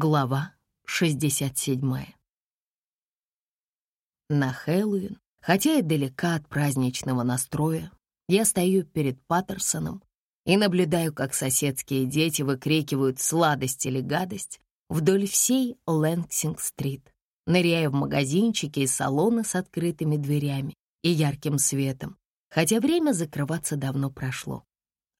Глава 67. На Хэллоуин, хотя и далека от праздничного настроя, я стою перед Паттерсоном и наблюдаю, как соседские дети выкрикивают сладость или гадость вдоль всей Лэнксинг-стрит, ныряя в магазинчики и салоны с открытыми дверями и ярким светом, хотя время закрываться давно прошло.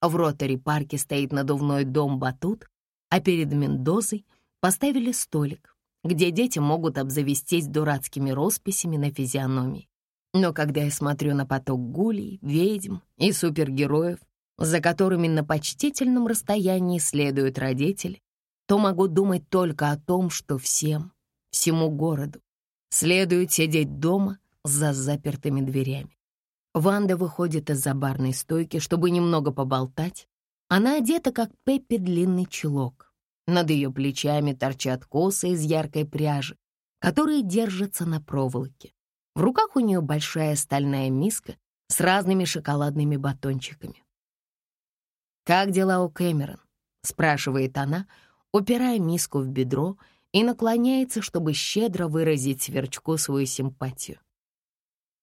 В ротари-парке стоит надувной дом-батут, а перед Мендозой — поставили столик, где дети могут обзавестись дурацкими росписями на физиономии. Но когда я смотрю на поток гулей, ведьм и супергероев, за которыми на почтительном расстоянии следуют родители, то могу думать только о том, что всем, всему городу, следует сидеть дома за запертыми дверями. Ванда выходит из-за барной стойки, чтобы немного поболтать. Она одета, как Пеппи, длинный чулок. Над ее плечами торчат косы из яркой пряжи, которые держатся на проволоке. В руках у нее большая стальная миска с разными шоколадными батончиками. «Как дела у Кэмерон?» — спрашивает она, упирая миску в бедро и наклоняется, чтобы щедро выразить сверчку свою симпатию.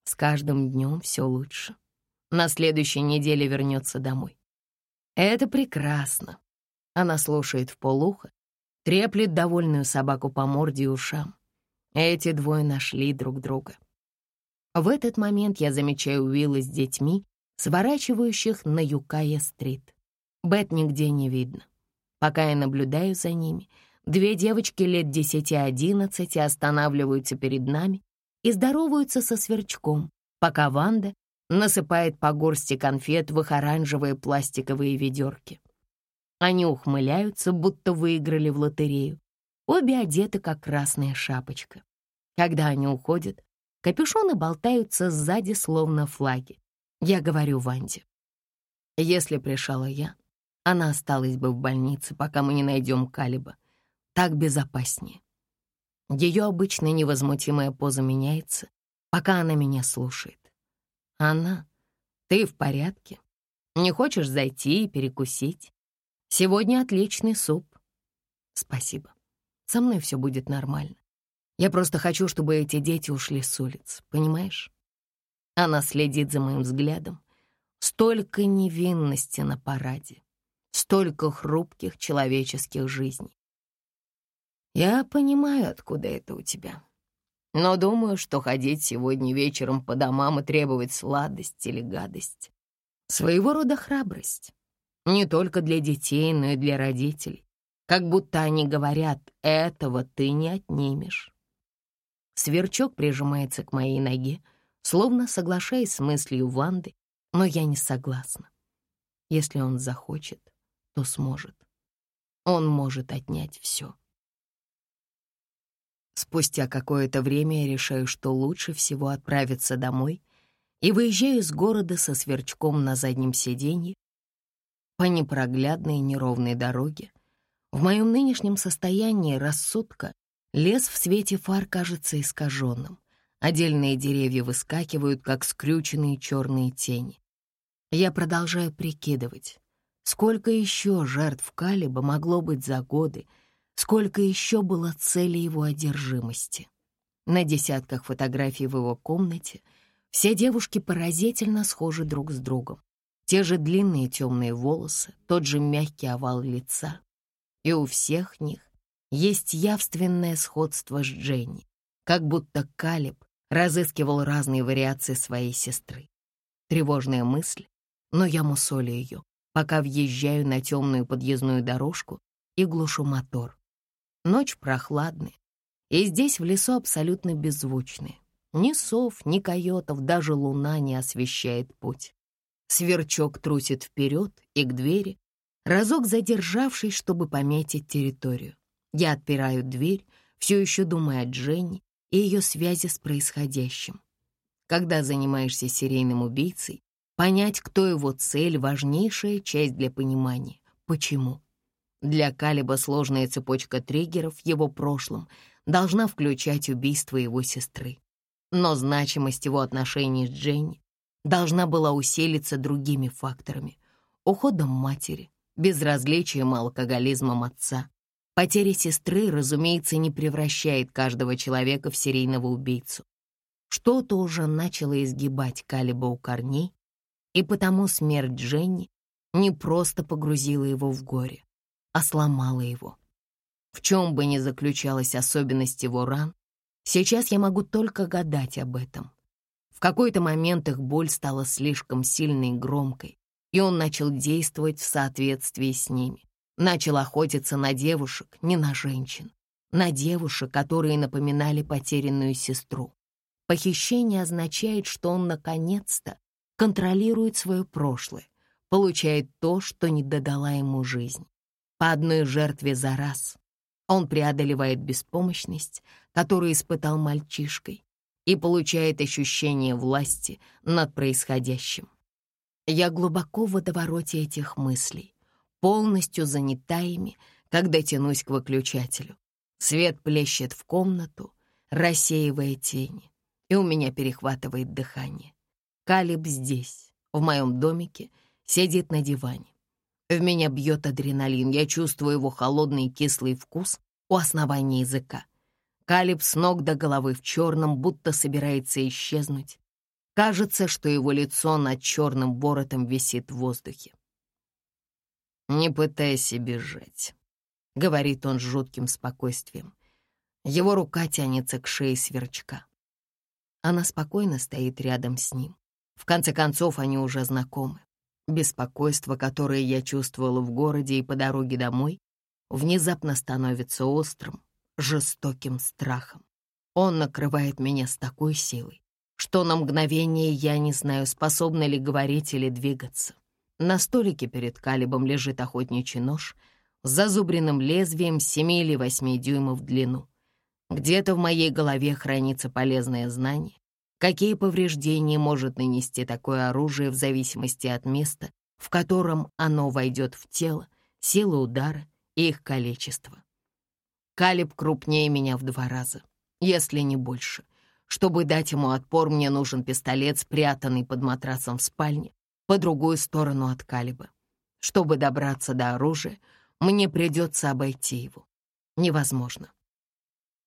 С каждым днем все лучше. На следующей неделе вернется домой. Это прекрасно. Она слушает в полухо, треплет довольную собаку по морде и ушам. Эти двое нашли друг друга. В этот момент я замечаю Уилла с детьми, сворачивающих на Юкая-стрит. Бет нигде не видно. Пока я наблюдаю за ними, две девочки лет 10-11 останавливаются перед нами и здороваются со сверчком, пока Ванда насыпает по горсти конфет в их оранжевые пластиковые ведерки. Они ухмыляются, будто выиграли в лотерею. Обе одеты, как красная шапочка. Когда они уходят, капюшоны болтаются сзади, словно флаги. Я говорю Ванде. Если пришла я, она осталась бы в больнице, пока мы не найдем Калиба. Так безопаснее. Ее обычная невозмутимая поза меняется, пока она меня слушает. Она, ты в порядке? Не хочешь зайти и перекусить? Сегодня отличный суп. Спасибо. Со мной все будет нормально. Я просто хочу, чтобы эти дети ушли с улиц, понимаешь? Она следит за моим взглядом. Столько невинности на параде, столько хрупких человеческих жизней. Я понимаю, откуда это у тебя. Но думаю, что ходить сегодня вечером по домам и требовать сладость или гадость — своего рода храбрость. Не только для детей, но и для родителей. Как будто они говорят, этого ты не отнимешь. Сверчок прижимается к моей ноге, словно соглашаясь с мыслью Ванды, но я не согласна. Если он захочет, то сможет. Он может отнять все. Спустя какое-то время я решаю, что лучше всего отправиться домой и выезжаю из города со сверчком на заднем сиденье, по непроглядной неровной дороге. В моем нынешнем состоянии рассудка лес в свете фар кажется искаженным. Отдельные деревья выскакивают, как скрюченные черные тени. Я продолжаю прикидывать, сколько еще жертв Калиба могло быть за годы, сколько еще было цели его одержимости. На десятках фотографий в его комнате все девушки поразительно схожи друг с другом. Те же длинные темные волосы, тот же мягкий овал лица. И у всех них есть явственное сходство с Дженни, как будто Калиб разыскивал разные вариации своей сестры. Тревожная мысль, но я мусолю ее, пока въезжаю на темную подъездную дорожку и глушу мотор. Ночь прохладная, и здесь в лесу абсолютно беззвучная. Ни сов, ни койотов, даже луна не освещает путь. Сверчок трусит вперед и к двери, разок задержавшись, чтобы пометить территорию. Я отпираю дверь, все еще думая о Дженни и ее связи с происходящим. Когда занимаешься серийным убийцей, понять, кто его цель — важнейшая часть для понимания. Почему? Для Калиба сложная цепочка триггеров в его прошлом должна включать убийство его сестры. Но значимость его отношений с Дженни должна была усилиться другими факторами — уходом матери, безразличием и алкоголизмом отца, Потеря сестры, разумеется, не превращает каждого человека в серийного убийцу. Что-то уже начало изгибать Калиба у корней, и потому смерть Дженни не просто погрузила его в горе, а сломала его. В чем бы ни заключалась особенность его ран, сейчас я могу только гадать об этом. В какой-то момент их боль стала слишком сильной и громкой, и он начал действовать в соответствии с ними. Начал охотиться на девушек, не на женщин, на девушек, которые напоминали потерянную сестру. Похищение означает, что он наконец-то контролирует свое прошлое, получает то, что не додала ему жизнь. По одной жертве за раз. Он преодолевает беспомощность, которую испытал мальчишкой, и получает ощущение власти над происходящим. Я глубоко в водовороте этих мыслей, полностью занята ими, когда тянусь к выключателю. Свет плещет в комнату, рассеивая тени, и у меня перехватывает дыхание. Калиб здесь, в моем домике, сидит на диване. В меня бьет адреналин, я чувствую его холодный кислый вкус у основания языка. Калиб с ног до головы в черном, будто собирается исчезнуть. Кажется, что его лицо над черным боротом висит в воздухе. «Не пытайся бежать», — говорит он с жутким спокойствием. Его рука тянется к шее сверчка. Она спокойно стоит рядом с ним. В конце концов, они уже знакомы. Беспокойство, которое я чувствовала в городе и по дороге домой, внезапно становится острым, жестоким страхом. Он накрывает меня с такой силой, что на мгновение я не знаю, способна ли говорить или двигаться. На столике перед Калибом лежит охотничий нож с зазубренным лезвием 7 или 8 дюймов в длину. Где-то в моей голове хранится полезное знание, какие повреждения может нанести такое оружие в зависимости от места, в котором оно войдет в тело, силы удара и их количество. Калиб крупнее меня в два раза, если не больше. Чтобы дать ему отпор, мне нужен пистолет, спрятанный под матрасом в спальне, по другую сторону от Калиба. Чтобы добраться до оружия, мне придется обойти его. Невозможно.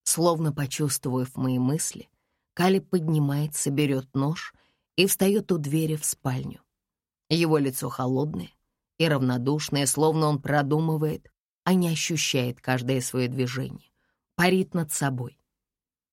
Словно почувствовав мои мысли, Калиб поднимается, берет нож и встает у двери в спальню. Его лицо холодное и равнодушное, словно он продумывает, а не ощущает каждое свое движение, парит над собой.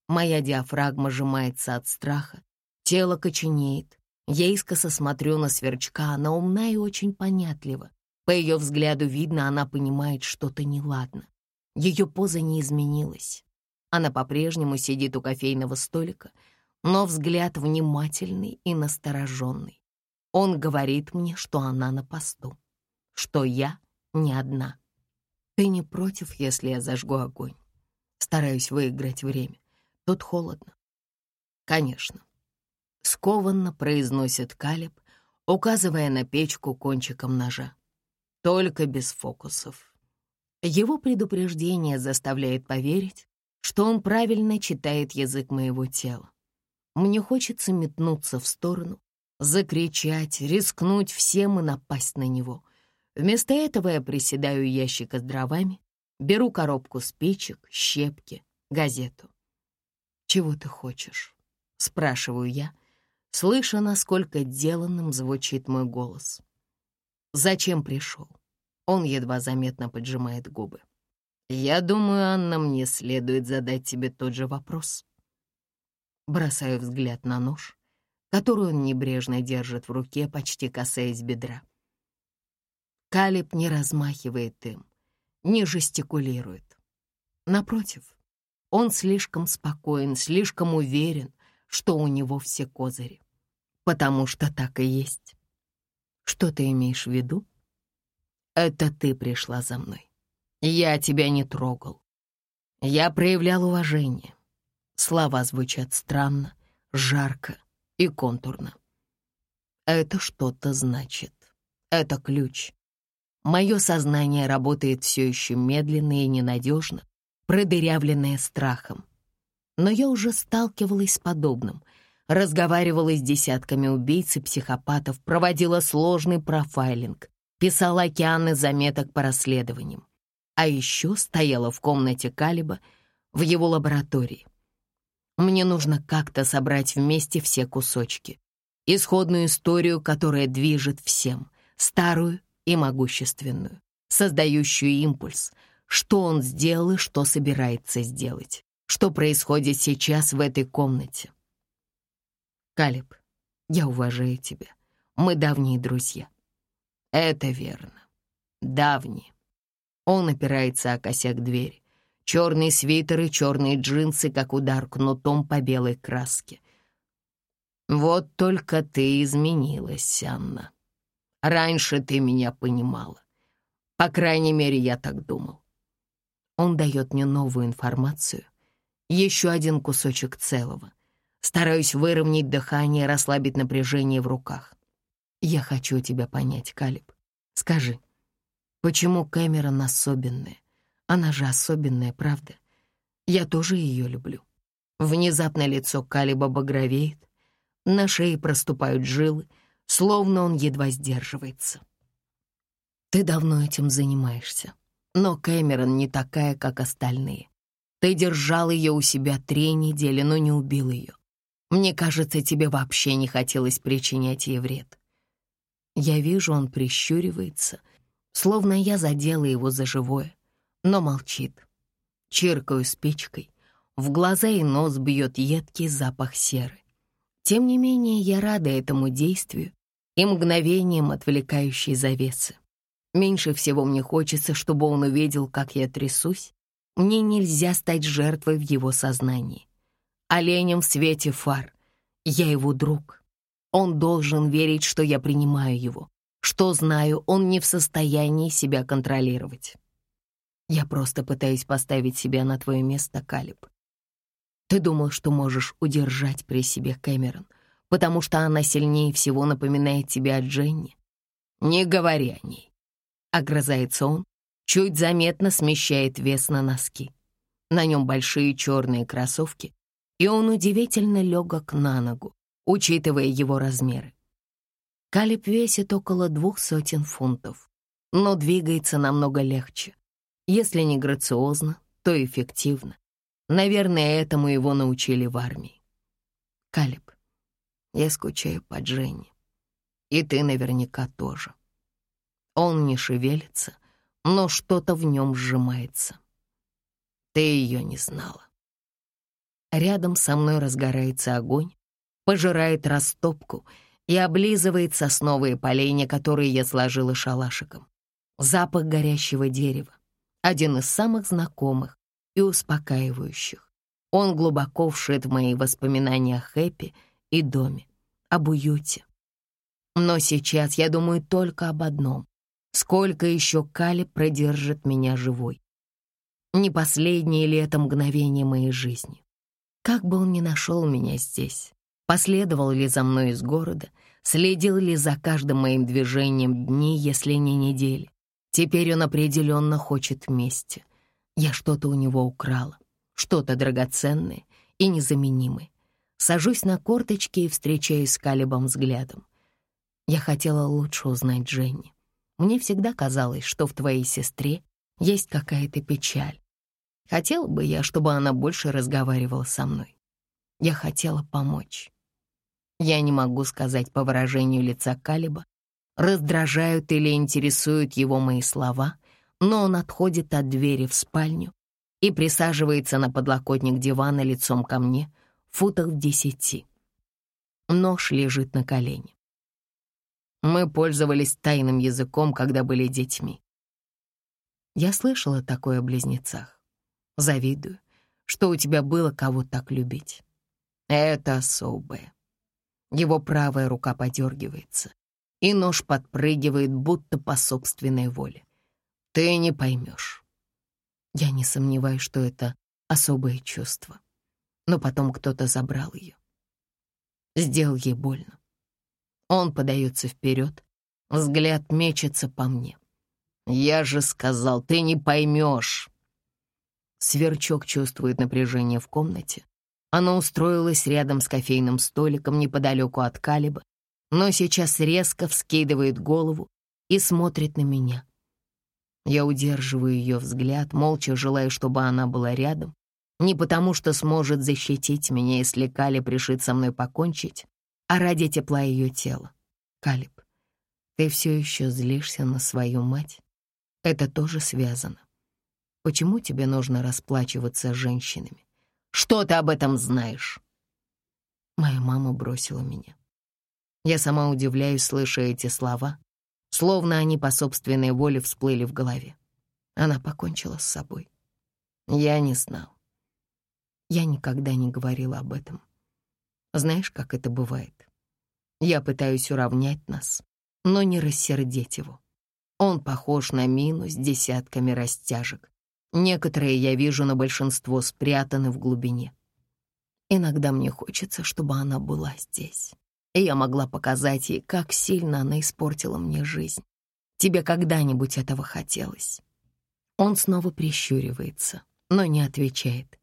Моя диафрагма сжимается от страха, тело коченеет. Я искоса смотрю на сверчка, она умна и очень понятлива. По ее взгляду видно, она понимает что-то неладно. Ее поза не изменилась. Она по-прежнему сидит у кофейного столика, но взгляд внимательный и настороженный. Он говорит мне, что она на посту, что я не одна. Ты не против, если я зажгу огонь? Стараюсь выиграть время. Тут холодно. Конечно. Скованно произносит Калиб, указывая на печку кончиком ножа. Только без фокусов. Его предупреждение заставляет поверить, что он правильно читает язык моего тела. Мне хочется метнуться в сторону, закричать, рискнуть всем и напасть на него — Вместо этого я приседаю у ящика с дровами, беру коробку спичек, щепки, газету. «Чего ты хочешь?» — спрашиваю я, слыша, насколько деланным звучит мой голос. «Зачем пришел?» Он едва заметно поджимает губы. «Я думаю, Анна, мне следует задать тебе тот же вопрос». Бросаю взгляд на нож, который он небрежно держит в руке, почти касаясь бедра. Калиб не размахивает им, не жестикулирует. Напротив, он слишком спокоен, слишком уверен, что у него все козыри. Потому что так и есть. Что ты имеешь в виду? Это ты пришла за мной. Я тебя не трогал. Я проявлял уважение. Слова звучат странно, жарко и контурно. Это что-то значит. Это ключ. Мое сознание работает все еще медленно и ненадежно, продырявленное страхом. Но я уже сталкивалась с подобным, разговаривала с десятками убийц и психопатов, проводила сложный профайлинг, писала океаны заметок по расследованиям. а еще стояла в комнате Калиба в его лаборатории. Мне нужно как-то собрать вместе все кусочки. Исходную историю, которая движет всем, старую и могущественную, создающую импульс, что он сделал и что собирается сделать, что происходит сейчас в этой комнате. Калиб, я уважаю тебя. Мы давние друзья. Это верно. Давние. Он опирается о косяк двери. Черные свитеры, черные джинсы, как удар кнутом по белой краске. Вот только ты изменилась, Анна. Раньше ты меня понимала. По крайней мере, я так думал. Он дает мне новую информацию. Еще один кусочек целого. Стараюсь выровнять дыхание, расслабить напряжение в руках. Я хочу тебя понять, Калиб. Скажи, почему Кэмерон особенная? Она же особенная, правда? Я тоже ее люблю. Внезапно лицо Калиба багровеет, на шее проступают жилы, словно он едва сдерживается. Ты давно этим занимаешься, но Кэмерон не такая, как остальные. Ты держал ее у себя три недели, но не убил ее. Мне кажется, тебе вообще не хотелось причинять ей вред. Я вижу, он прищуривается, словно я задела его за живое, но молчит. Чиркаю спичкой, в глаза и нос бьет едкий запах серы. Тем не менее, я рада этому действию и мгновением отвлекающей завесы. Меньше всего мне хочется, чтобы он увидел, как я трясусь. Мне нельзя стать жертвой в его сознании. Оленем в свете фар. Я его друг. Он должен верить, что я принимаю его, что знаю, он не в состоянии себя контролировать. Я просто пытаюсь поставить себя на твое место, Калиб. Ты думал, что можешь удержать при себе Кэмерон, потому что она сильнее всего напоминает тебе о Дженни? Не говори о ней. Огрызается он, чуть заметно смещает вес на носки. На нем большие черные кроссовки, и он удивительно легок на ногу, учитывая его размеры. Калиб весит около двух сотен фунтов, но двигается намного легче. Если не грациозно, то эффективно. Наверное, этому его научили в армии. Калиб, я скучаю по Дженни. И ты наверняка тоже. Он не шевелится, но что-то в нем сжимается. Ты ее не знала. Рядом со мной разгорается огонь, пожирает растопку и облизывает сосновые поленья, которые я сложила шалашиком. Запах горящего дерева, один из самых знакомых и успокаивающих. Он глубоко вшит в мои воспоминания о Хэппи и доме, об уюте. Но сейчас я думаю только об одном. Сколько еще Кали продержит меня живой? Не последнее ли это мгновение моей жизни? Как бы он ни нашел меня здесь, последовал ли за мной из города, следил ли за каждым моим движением дни, если не недели, Теперь он определенно хочет мести. Я что-то у него украла, что-то драгоценное и незаменимое. Сажусь на корточки и встречаюсь с Калибом взглядом. Я хотела лучше узнать Дженни. Мне всегда казалось, что в твоей сестре есть какая-то печаль. Хотела бы я, чтобы она больше разговаривала со мной. Я хотела помочь. Я не могу сказать по выражению лица Калиба, Раздражают или интересуют его мои слова, но он отходит от двери в спальню и присаживается на подлокотник дивана лицом ко мне, футах в десяти. Нож лежит на колене. Мы пользовались тайным языком, когда были детьми. Я слышала такое о близнецах. Завидую, что у тебя было кого так любить. Это особое. Его правая рука подергивается и нож подпрыгивает, будто по собственной воле. Ты не поймешь. Я не сомневаюсь, что это особое чувство. Но потом кто-то забрал ее. Сделал ей больно. Он подается вперед, взгляд мечется по мне. «Я же сказал, ты не поймешь!» Сверчок чувствует напряжение в комнате. Она устроилась рядом с кофейным столиком неподалеку от Калиба но сейчас резко вскидывает голову и смотрит на меня. Я удерживаю ее взгляд, молча желая, чтобы она была рядом. Не потому, что сможет защитить меня, если Калиб решит со мной покончить, а ради тепла ее тела. Калиб, ты все еще злишься на свою мать? Это тоже связано. Почему тебе нужно расплачиваться с женщинами? Что ты об этом знаешь? Моя мама бросила меня. Я сама удивляюсь, слыша эти слова, словно они по собственной воле всплыли в голове. Она покончила с собой. Я не знал. Я никогда не говорила об этом. Знаешь, как это бывает? Я пытаюсь уравнять нас, но не рассердить его. Он похож на минус десятками растяжек. Некоторые я вижу, но большинство спрятаны в глубине. Иногда мне хочется, чтобы она была здесь и я могла показать ей, как сильно она испортила мне жизнь. Тебе когда-нибудь этого хотелось?» Он снова прищуривается, но не отвечает.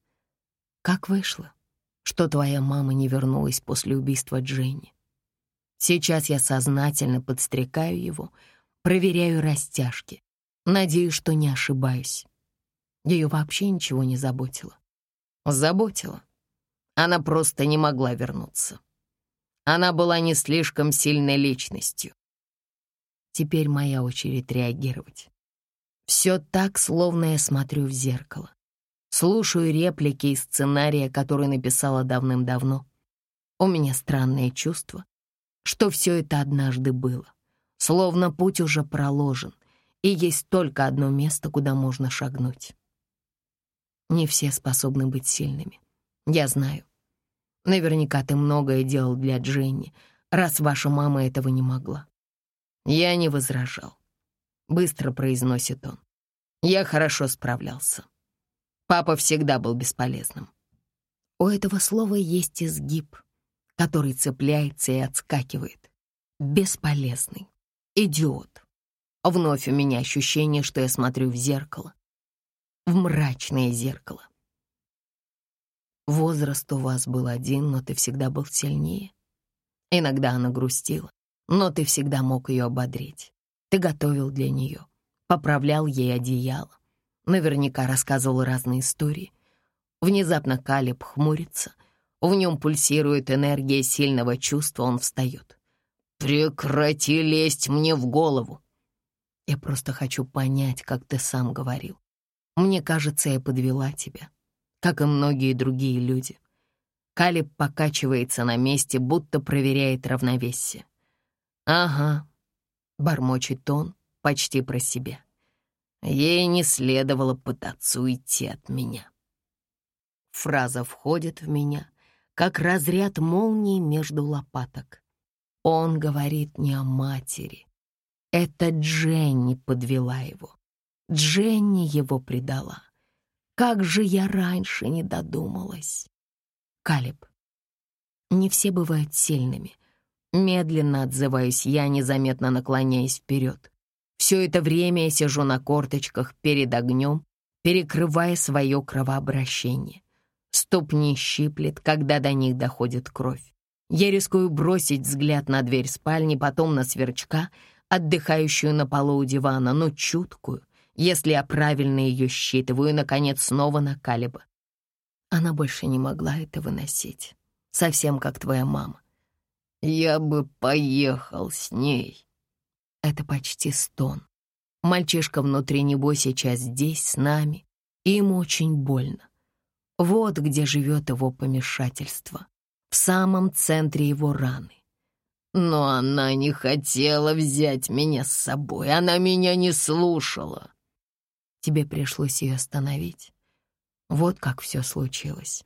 «Как вышло, что твоя мама не вернулась после убийства Дженни?» Сейчас я сознательно подстрекаю его, проверяю растяжки, надеюсь, что не ошибаюсь. Ее вообще ничего не заботило. Заботило. Она просто не могла вернуться. Она была не слишком сильной личностью. Теперь моя очередь реагировать. Все так, словно я смотрю в зеркало. Слушаю реплики из сценария, который написала давным-давно. У меня странное чувство, что все это однажды было. Словно путь уже проложен, и есть только одно место, куда можно шагнуть. Не все способны быть сильными. Я знаю. Наверняка ты многое делал для Дженни, раз ваша мама этого не могла. Я не возражал. Быстро произносит он. Я хорошо справлялся. Папа всегда был бесполезным. У этого слова есть изгиб, который цепляется и отскакивает. Бесполезный. Идиот. Вновь у меня ощущение, что я смотрю в зеркало. В мрачное зеркало. Возраст у вас был один, но ты всегда был сильнее. Иногда она грустила, но ты всегда мог ее ободрить. Ты готовил для нее, поправлял ей одеяло, наверняка рассказывал разные истории. Внезапно Калиб хмурится, в нем пульсирует энергия сильного чувства, он встает. «Прекрати лезть мне в голову!» Я просто хочу понять, как ты сам говорил. Мне кажется, я подвела тебя как и многие другие люди. Калиб покачивается на месте, будто проверяет равновесие. «Ага», — бормочет он почти про себя. «Ей не следовало пытаться уйти от меня». Фраза входит в меня, как разряд молнии между лопаток. Он говорит не о матери. Это Дженни подвела его. Дженни его предала. Как же я раньше не додумалась. Калиб. Не все бывают сильными. Медленно отзываюсь я, незаметно наклоняясь вперед. Все это время я сижу на корточках перед огнем, перекрывая свое кровообращение. Ступни щиплет, когда до них доходит кровь. Я рискую бросить взгляд на дверь спальни, потом на сверчка, отдыхающую на полу у дивана, но чуткую, если я правильно ее считываю, и, наконец, снова на Калиба. Она больше не могла это выносить. Совсем как твоя мама. Я бы поехал с ней. Это почти стон. Мальчишка внутри него сейчас здесь, с нами, и ему очень больно. Вот где живет его помешательство, в самом центре его раны. Но она не хотела взять меня с собой, она меня не слушала. Тебе пришлось ее остановить. Вот как все случилось.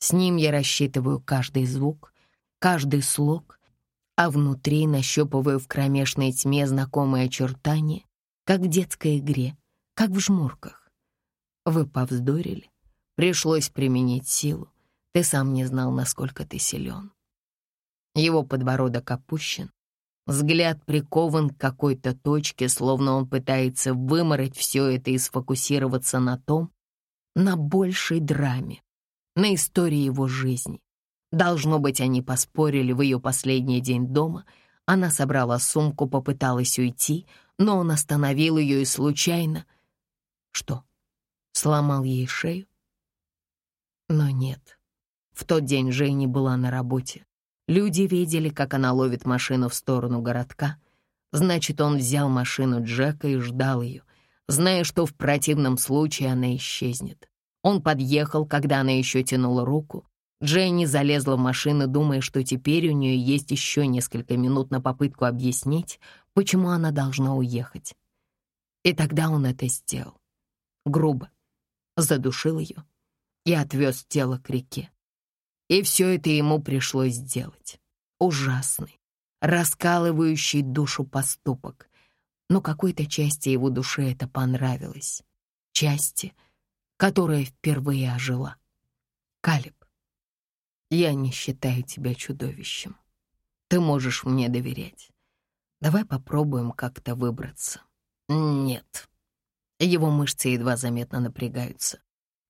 С ним я рассчитываю каждый звук, каждый слог, а внутри нащупываю в кромешной тьме знакомые очертания, как в детской игре, как в жмурках. Вы повздорили, пришлось применить силу, ты сам не знал, насколько ты силен. Его подбородок опущен, Взгляд прикован к какой-то точке, словно он пытается вымороть все это и сфокусироваться на том, на большей драме, на истории его жизни. Должно быть, они поспорили в ее последний день дома. Она собрала сумку, попыталась уйти, но он остановил ее и случайно... Что, сломал ей шею? Но нет. В тот день Женя была на работе. Люди видели, как она ловит машину в сторону городка. Значит, он взял машину Джека и ждал ее, зная, что в противном случае она исчезнет. Он подъехал, когда она еще тянула руку. Дженни залезла в машину, думая, что теперь у нее есть еще несколько минут на попытку объяснить, почему она должна уехать. И тогда он это сделал. Грубо. Задушил ее и отвез тело к реке. И все это ему пришлось сделать. Ужасный, раскалывающий душу поступок. Но какой-то части его души это понравилось. Части, которая впервые ожила. Калиб, я не считаю тебя чудовищем. Ты можешь мне доверять. Давай попробуем как-то выбраться. Нет. Его мышцы едва заметно напрягаются.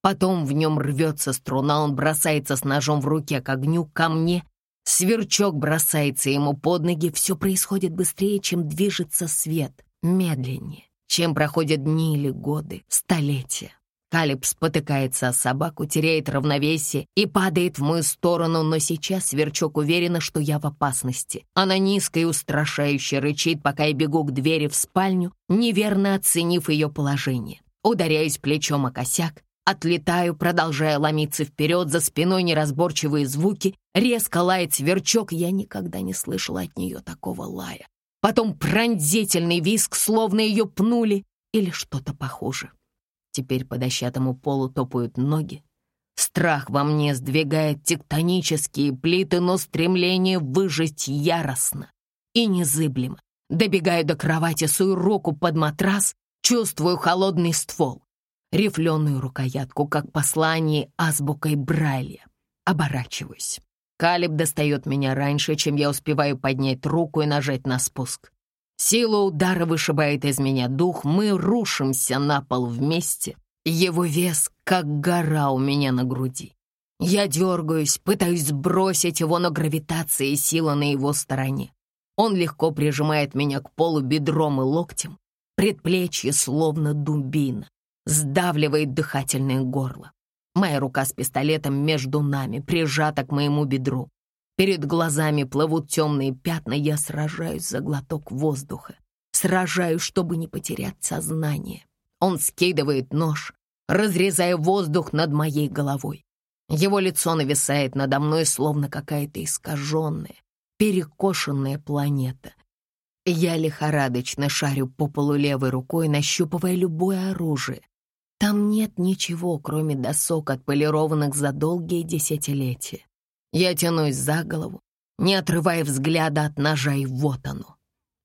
Потом в нем рвется струна, он бросается с ножом в руке к огню, ко мне. Сверчок бросается ему под ноги. Все происходит быстрее, чем движется свет, медленнее, чем проходят дни или годы, столетия. Калиб спотыкается о собаку, теряет равновесие и падает в мою сторону, но сейчас Сверчок уверена, что я в опасности. Она низко и устрашающе рычит, пока я бегу к двери в спальню, неверно оценив ее положение. Ударяюсь плечом о косяк, Отлетаю, продолжая ломиться вперед, за спиной неразборчивые звуки. Резко лает сверчок, я никогда не слышала от нее такого лая. Потом пронзительный виск, словно ее пнули, или что-то похуже. Теперь по дощатому полу топают ноги. Страх во мне сдвигает тектонические плиты, но стремление выжить яростно и незыблемо. Добегаю до кровати, сую руку под матрас, чувствую холодный ствол рифленую рукоятку, как послание азбукой Брайля. Оборачиваюсь. Калиб достает меня раньше, чем я успеваю поднять руку и нажать на спуск. Сила удара вышибает из меня дух, мы рушимся на пол вместе. Его вес, как гора у меня на груди. Я дергаюсь, пытаюсь сбросить его, но гравитация и сила на его стороне. Он легко прижимает меня к полу бедром и локтем, предплечье словно дубина сдавливает дыхательное горло. Моя рука с пистолетом между нами, прижата к моему бедру. Перед глазами плывут темные пятна, я сражаюсь за глоток воздуха. Сражаюсь, чтобы не потерять сознание. Он скидывает нож, разрезая воздух над моей головой. Его лицо нависает надо мной, словно какая-то искаженная, перекошенная планета. Я лихорадочно шарю по полу левой рукой, нащупывая любое оружие, там нет ничего, кроме досок, отполированных за долгие десятилетия. Я тянусь за голову, не отрывая взгляда от ножа, и вот оно.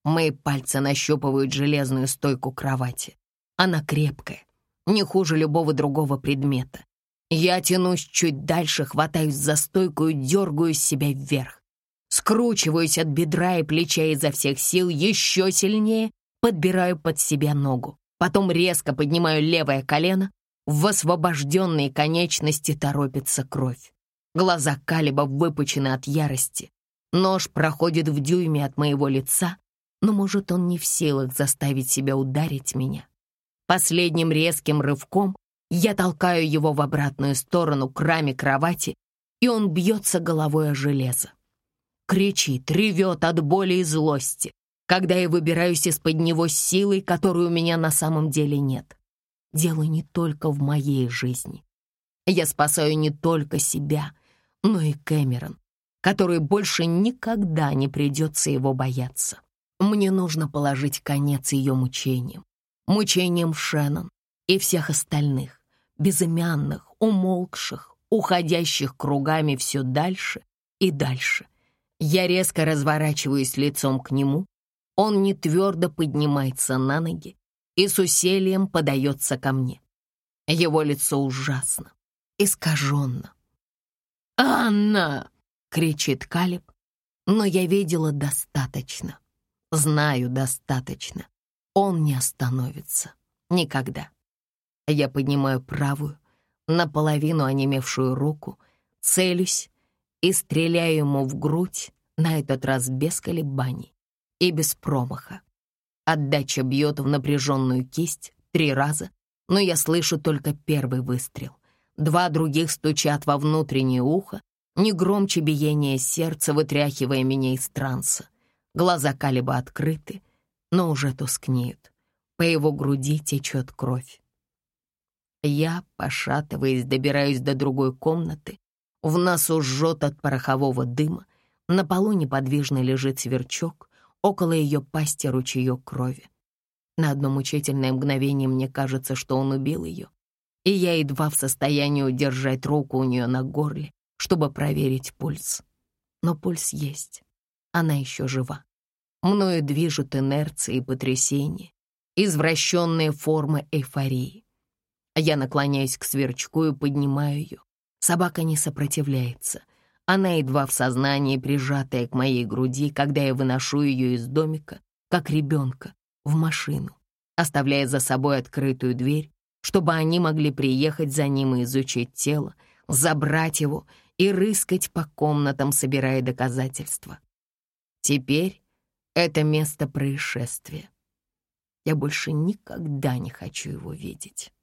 Мои пальцы нащупывают железную стойку кровати. Она крепкая, не хуже любого другого предмета. Я тянусь чуть дальше, хватаюсь за стойку и дергаю себя вверх. Скручиваюсь от бедра и плеча изо всех сил, еще сильнее подбираю под себя ногу. Потом резко поднимаю левое колено. В освобожденные конечности торопится кровь. Глаза Калиба выпучены от ярости. Нож проходит в дюйме от моего лица, но, может, он не в силах заставить себя ударить меня. Последним резким рывком я толкаю его в обратную сторону к раме кровати, и он бьется головой о железо. Кричит, ревет от боли и злости когда я выбираюсь из-под него силой, которой у меня на самом деле нет. Дело не только в моей жизни. Я спасаю не только себя, но и Кэмерон, который больше никогда не придется его бояться. Мне нужно положить конец ее мучениям, мучениям Шеннон и всех остальных, безымянных, умолкших, уходящих кругами все дальше и дальше. Я резко разворачиваюсь лицом к нему он не твердо поднимается на ноги и с усилием подается ко мне. Его лицо ужасно, искаженно. «Анна!» — кричит Калиб, но я видела достаточно, знаю достаточно. Он не остановится. Никогда. Я поднимаю правую, наполовину онемевшую руку, целюсь и стреляю ему в грудь, на этот раз без колебаний и без промаха. Отдача бьет в напряженную кисть три раза, но я слышу только первый выстрел. Два других стучат во внутреннее ухо, не громче биение сердца, вытряхивая меня из транса. Глаза Калиба открыты, но уже тускнеют. По его груди течет кровь. Я, пошатываясь, добираюсь до другой комнаты. В носу жжет от порохового дыма. На полу неподвижно лежит сверчок. Около ее пасти ручеек крови. На одно мучительное мгновение мне кажется, что он убил ее. И я едва в состоянии удержать руку у нее на горле, чтобы проверить пульс. Но пульс есть. Она еще жива. Мною движут инерции и потрясения, извращенные формы эйфории. Я наклоняюсь к сверчку и поднимаю ее. Собака не сопротивляется. Она едва в сознании, прижатая к моей груди, когда я выношу ее из домика, как ребенка, в машину, оставляя за собой открытую дверь, чтобы они могли приехать за ним и изучить тело, забрать его и рыскать по комнатам, собирая доказательства. Теперь это место происшествия. Я больше никогда не хочу его видеть.